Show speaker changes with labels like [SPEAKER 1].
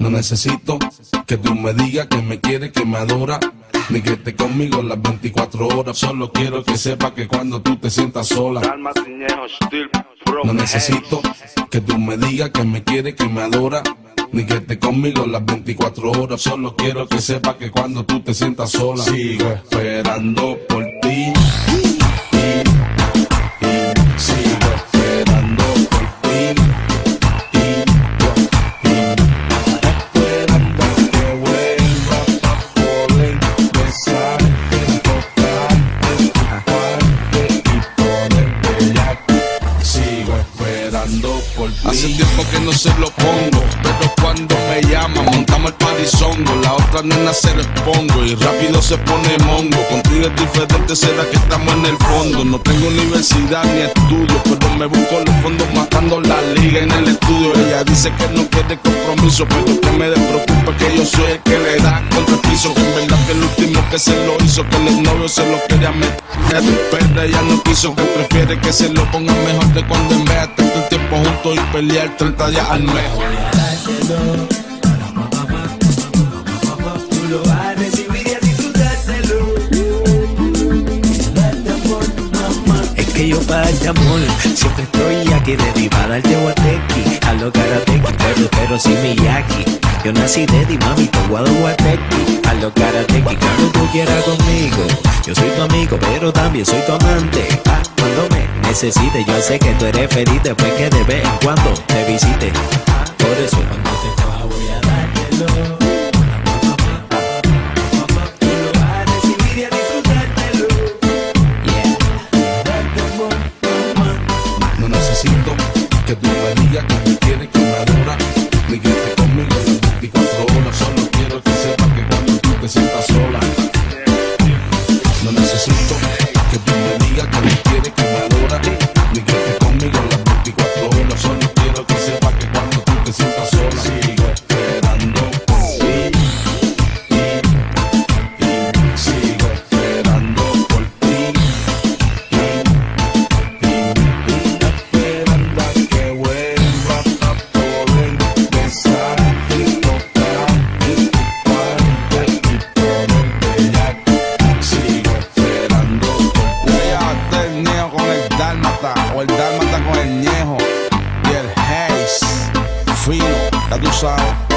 [SPEAKER 1] No necesito que tú me digas que me quieres, que me adora. Ni que esté conmigo las 24 horas. Solo quiero que sepa que cuando tú te sientas sola. No necesito que tú me digas que me quieres, que me adora. Ni que esté conmigo las 24 horas. Solo quiero que sepa que cuando tú te sientas sola. Sigo esperando por ti. Hace tiempo que no se lo pongo, pero cuando me llaman montamos el parizongo. La otra nena se lo expongo y rápido se pone mongo. Contigo es diferente, será que estamos en el fondo. No tengo universidad ni estudio, pero me busco los fondos matando la liga en el estudio. Dice que no quiere compromiso, pero que me despreocupa que yo soy el que le da contra el piso. Que en verdad que el último que se lo hizo, que el novio se lo quería meter. Pero ella no quiso, que prefiere que se lo ponga mejor de cuando en vez de estar el tiempo juntos y pelear 30 días al mes.
[SPEAKER 2] Tú lo vas a recibir y a. Es que yo para darte amor siempre estoy aquí para darte guatequi a lo karateki, pero pero sin Miyaki. Yo nací ready, mami, te guado guatequi a lo karateki. Cuando tú quieras conmigo, yo soy tu amigo, pero también soy tu amante. Cuando me necesites, yo sé que tú eres feliz después que de vez en cuando te visite. Por eso cuando te coja voy a dártelo.
[SPEAKER 1] Que tú me digas que
[SPEAKER 3] Chicago sound.